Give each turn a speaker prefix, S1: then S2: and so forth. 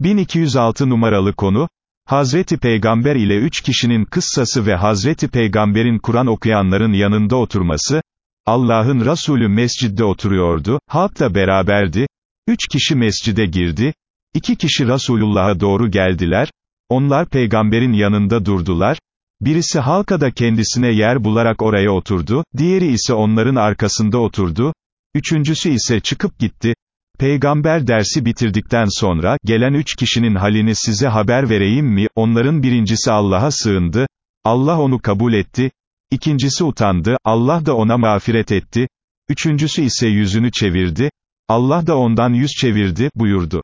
S1: 1206 numaralı konu, Hazreti Peygamber ile üç kişinin kıssası ve Hazreti Peygamber'in Kur'an okuyanların yanında oturması, Allah'ın Resulü mescidde oturuyordu, halkla beraberdi, üç kişi mescide girdi, iki kişi Resulullah'a doğru geldiler, onlar peygamberin yanında durdular, birisi halkada kendisine yer bularak oraya oturdu, diğeri ise onların arkasında oturdu, üçüncüsü ise çıkıp gitti, Peygamber dersi bitirdikten sonra, gelen üç kişinin halini size haber vereyim mi, onların birincisi Allah'a sığındı, Allah onu kabul etti, ikincisi utandı, Allah da ona mağfiret etti, üçüncüsü ise yüzünü çevirdi, Allah da ondan yüz çevirdi, buyurdu.